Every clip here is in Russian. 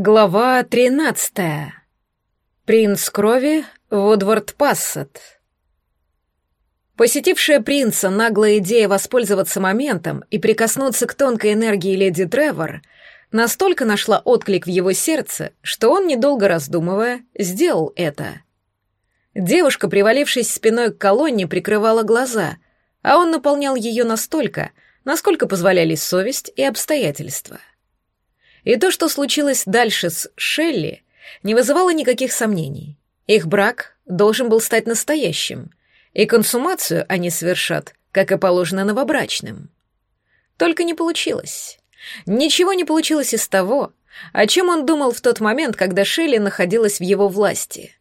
Глава тринадцатая. Принц крови Вудвард Пассет. Посетившая принца наглая идея воспользоваться моментом и прикоснуться к тонкой энергии леди Тревор настолько нашла отклик в его сердце, что он, недолго раздумывая, сделал это. Девушка, привалившись спиной к колонне, прикрывала глаза, а он наполнял ее настолько, насколько позволяли совесть и обстоятельства. И то, что случилось дальше с Шелли, не вызывало никаких сомнений. Их брак должен был стать настоящим, и консумацию они совершат, как и положено новобрачным. Только не получилось. Ничего не получилось из того, о чем он думал в тот момент, когда Шелли находилась в его власти.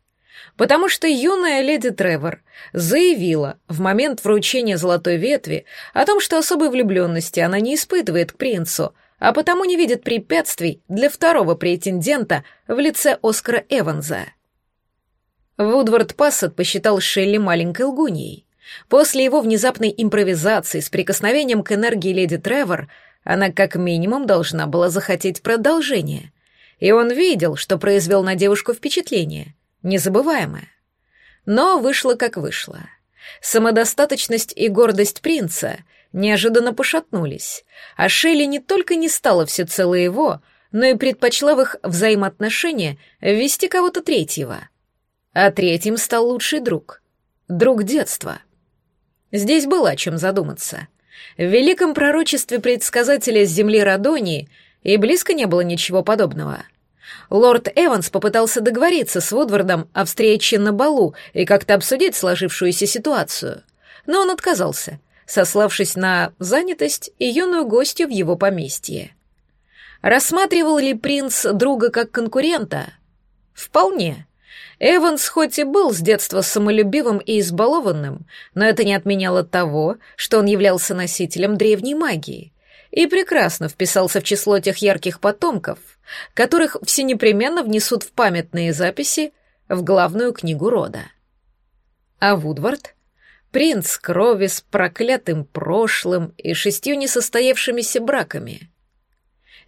Потому что юная леди Тревор заявила в момент вручения золотой ветви о том, что особой влюбленности она не испытывает к принцу — а потому не видит препятствий для второго претендента в лице Оскара Эванса. Вудвард Пассет посчитал Шелли маленькой лгуньей. После его внезапной импровизации с прикосновением к энергии леди Тревор она как минимум должна была захотеть продолжения. И он видел, что произвел на девушку впечатление, незабываемое. Но вышло как вышло. Самодостаточность и гордость принца — неожиданно пошатнулись, а Шелли не только не стала всецело его, но и предпочла в их взаимоотношения ввести кого-то третьего. А третьим стал лучший друг. Друг детства. Здесь было о чем задуматься. В великом пророчестве предсказателя с земли Радонии и близко не было ничего подобного. Лорд Эванс попытался договориться с Вудвардом о встрече на балу и как-то обсудить сложившуюся ситуацию, но он отказался — сославшись на занятость и юную гостью в его поместье. Рассматривал ли принц друга как конкурента? Вполне. Эванс хоть и был с детства самолюбивым и избалованным, но это не отменяло того, что он являлся носителем древней магии и прекрасно вписался в число тех ярких потомков, которых все непременно внесут в памятные записи в главную книгу рода. А Вудвард — Принц крови с проклятым прошлым и шестью несостоявшимися браками.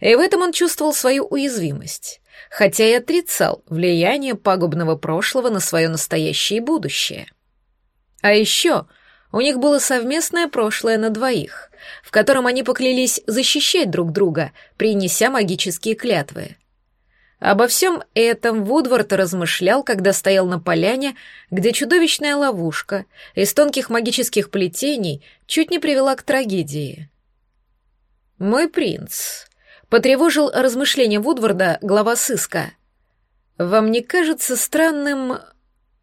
И в этом он чувствовал свою уязвимость, хотя и отрицал влияние пагубного прошлого на свое настоящее и будущее. А еще у них было совместное прошлое на двоих, в котором они поклялись защищать друг друга, принеся магические клятвы. Обо всем этом Вудвард размышлял, когда стоял на поляне, где чудовищная ловушка из тонких магических плетений чуть не привела к трагедии. «Мой принц», — потревожил размышления Вудварда глава сыска. «Вам не кажется странным...»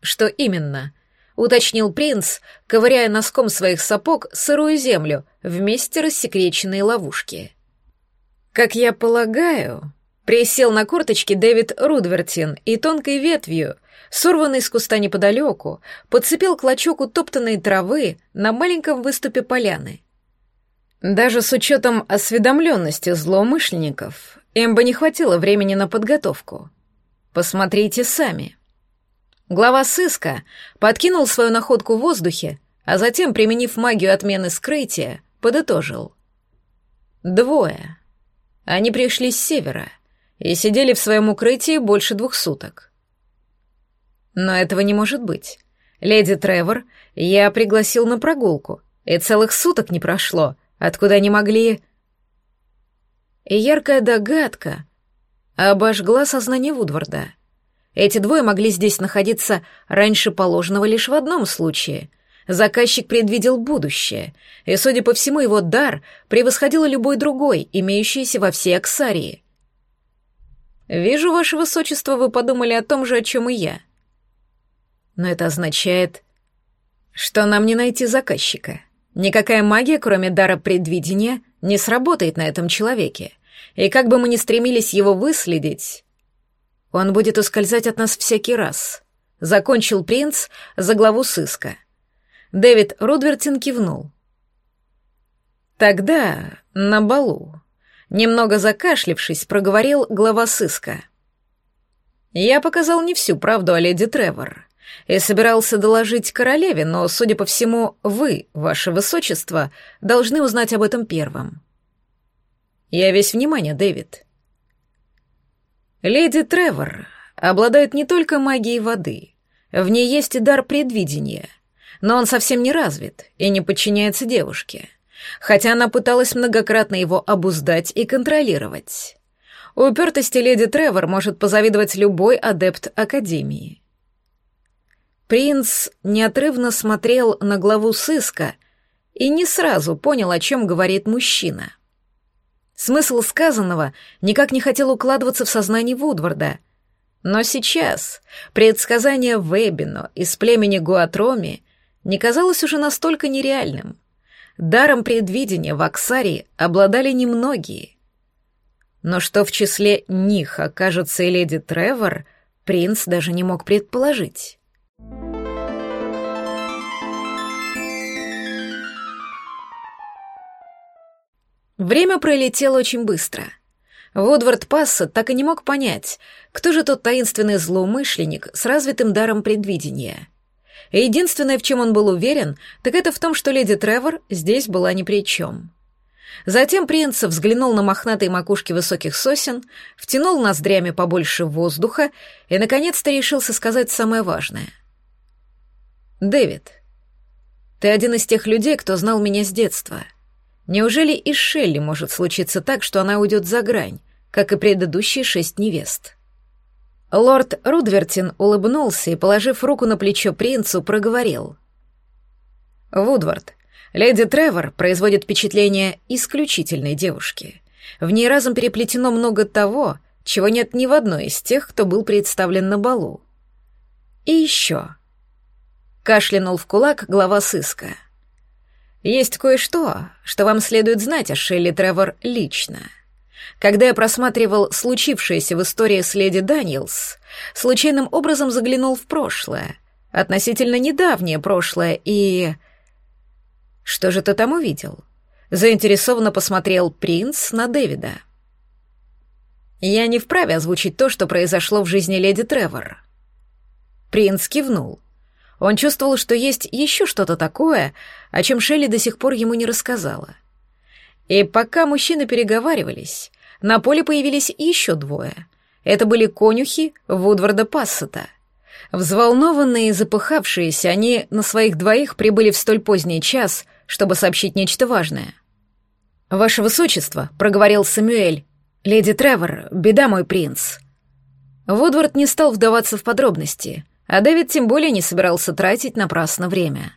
«Что именно?» — уточнил принц, ковыряя носком своих сапог сырую землю вместе рассекреченные ловушки. «Как я полагаю...» Присел на корточки Дэвид Рудвертин и тонкой ветвью, сорванной с куста неподалеку, подцепил клочок утоптанной травы на маленьком выступе поляны. Даже с учетом осведомленности злоумышленников, им бы не хватило времени на подготовку. Посмотрите сами. Глава сыска подкинул свою находку в воздухе, а затем, применив магию отмены скрытия, подытожил. Двое. Они пришли с севера — и сидели в своем укрытии больше двух суток. Но этого не может быть. Леди Тревор я пригласил на прогулку, и целых суток не прошло, откуда они могли... И яркая догадка обожгла сознание Вудварда. Эти двое могли здесь находиться раньше положенного лишь в одном случае. Заказчик предвидел будущее, и, судя по всему, его дар превосходил любой другой, имеющийся во всей Аксарии — Вижу, ваше высочество, вы подумали о том же, о чем и я. Но это означает, что нам не найти заказчика. Никакая магия, кроме дара предвидения, не сработает на этом человеке. И как бы мы ни стремились его выследить, он будет ускользать от нас всякий раз. Закончил принц за главу сыска. Дэвид Рудвертин кивнул. Тогда на балу Немного закашлившись, проговорил глава сыска. «Я показал не всю правду о леди Тревор и собирался доложить королеве, но, судя по всему, вы, ваше высочество, должны узнать об этом первым». «Я весь внимание, Дэвид». Леди Тревор обладает не только магией воды, в ней есть и дар предвидения, но он совсем не развит и не подчиняется девушке, хотя она пыталась многократно его обуздать и контролировать. Упертости леди Тревор может позавидовать любой адепт Академии. Принц неотрывно смотрел на главу сыска и не сразу понял, о чем говорит мужчина. Смысл сказанного никак не хотел укладываться в сознание Вудварда, но сейчас предсказание Вебино из племени Гуатроми не казалось уже настолько нереальным. Даром предвидения в Аксарии обладали немногие — но что в числе них окажется и леди Тревор, принц даже не мог предположить. Время пролетело очень быстро. Вудвард Пассет так и не мог понять, кто же тот таинственный злоумышленник с развитым даром предвидения. единственное, в чем он был уверен, так это в том, что леди Тревор здесь была ни при чем. Затем принц взглянул на мохнатые макушки высоких сосен, втянул ноздрями побольше воздуха и, наконец-то, решился сказать самое важное. «Дэвид, ты один из тех людей, кто знал меня с детства. Неужели и Шелли может случиться так, что она уйдет за грань, как и предыдущие шесть невест?» Лорд Рудвертин улыбнулся и, положив руку на плечо принцу, проговорил. «Вудвард, Леди Тревор производит впечатление исключительной девушки. В ней разом переплетено много того, чего нет ни в одной из тех, кто был представлен на балу. И еще. Кашлянул в кулак глава сыска. Есть кое-что, что вам следует знать о Шелли Тревор лично. Когда я просматривал случившееся в истории с леди Даниэлс, случайным образом заглянул в прошлое, относительно недавнее прошлое, и что же ты там увидел? Заинтересованно посмотрел принц на Дэвида. Я не вправе озвучить то, что произошло в жизни леди Тревор. Принц кивнул. Он чувствовал, что есть еще что-то такое, о чем Шелли до сих пор ему не рассказала. И пока мужчины переговаривались, на поле появились еще двое. Это были конюхи Вудварда Пассета. Взволнованные и запыхавшиеся, они на своих двоих прибыли в столь поздний час — чтобы сообщить нечто важное. «Ваше Высочество», — проговорил Самюэль, — «леди Тревор, беда, мой принц». Вудвард не стал вдаваться в подробности, а Дэвид тем более не собирался тратить напрасно время.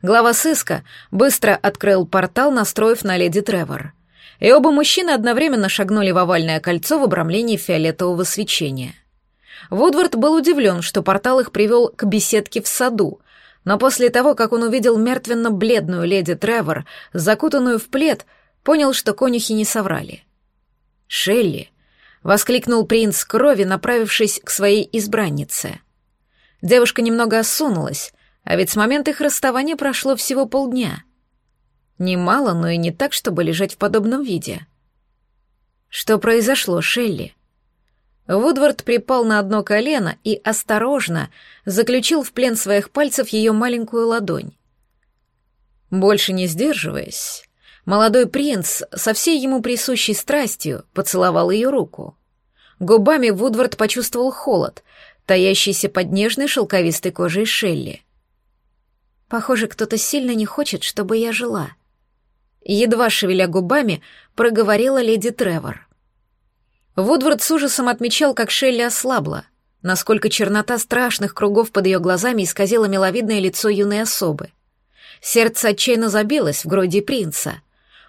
Глава сыска быстро открыл портал, настроив на леди Тревор. И оба мужчины одновременно шагнули в овальное кольцо в обрамлении фиолетового свечения. Вудвард был удивлен, что портал их привел к беседке в саду, но после того, как он увидел мертвенно-бледную леди Тревор, закутанную в плед, понял, что конюхи не соврали. «Шелли!» — воскликнул принц крови, направившись к своей избраннице. Девушка немного осунулась, а ведь с момента их расставания прошло всего полдня. Немало, но и не так, чтобы лежать в подобном виде. «Что произошло, Шелли?» Вудвард припал на одно колено и осторожно заключил в плен своих пальцев ее маленькую ладонь. Больше не сдерживаясь, молодой принц со всей ему присущей страстью поцеловал ее руку. Губами Вудвард почувствовал холод, таящийся под нежной шелковистой кожей Шелли. «Похоже, кто-то сильно не хочет, чтобы я жила». Едва шевеля губами, проговорила леди Тревор — Вудвард с ужасом отмечал, как Шелли ослабла, насколько чернота страшных кругов под ее глазами исказила миловидное лицо юной особы. Сердце отчаянно забилось в груди принца.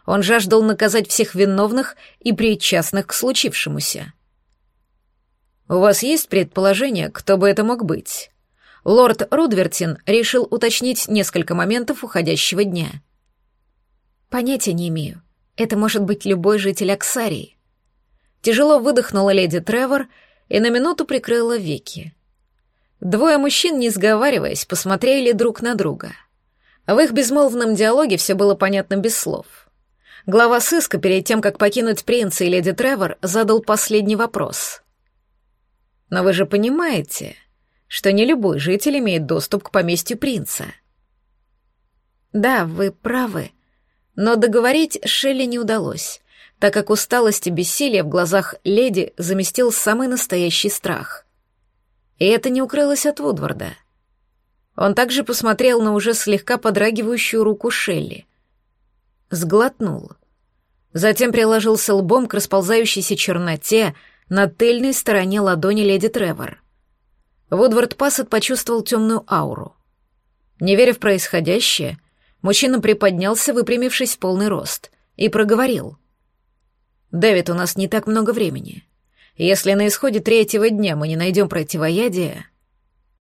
Он жаждал наказать всех виновных и причастных к случившемуся. «У вас есть предположение, кто бы это мог быть?» Лорд Рудвертин решил уточнить несколько моментов уходящего дня. «Понятия не имею. Это может быть любой житель Аксарии. Тяжело выдохнула леди Тревор и на минуту прикрыла веки. Двое мужчин, не сговариваясь, посмотрели друг на друга. В их безмолвном диалоге все было понятно без слов. Глава сыска, перед тем, как покинуть принца и леди Тревор, задал последний вопрос. «Но вы же понимаете, что не любой житель имеет доступ к поместью принца?» «Да, вы правы», но договорить Шелли не удалось. так как усталость и бессилие в глазах леди заместил самый настоящий страх. И это не укрылось от Вудварда. Он также посмотрел на уже слегка подрагивающую руку Шелли. Сглотнул. Затем приложился лбом к расползающейся черноте на тыльной стороне ладони леди Тревор. Вудвард Пассет почувствовал темную ауру. Не веря в происходящее, мужчина приподнялся, выпрямившись в полный рост, и проговорил. «Дэвид, у нас не так много времени. Если на исходе третьего дня мы не найдем противоядия,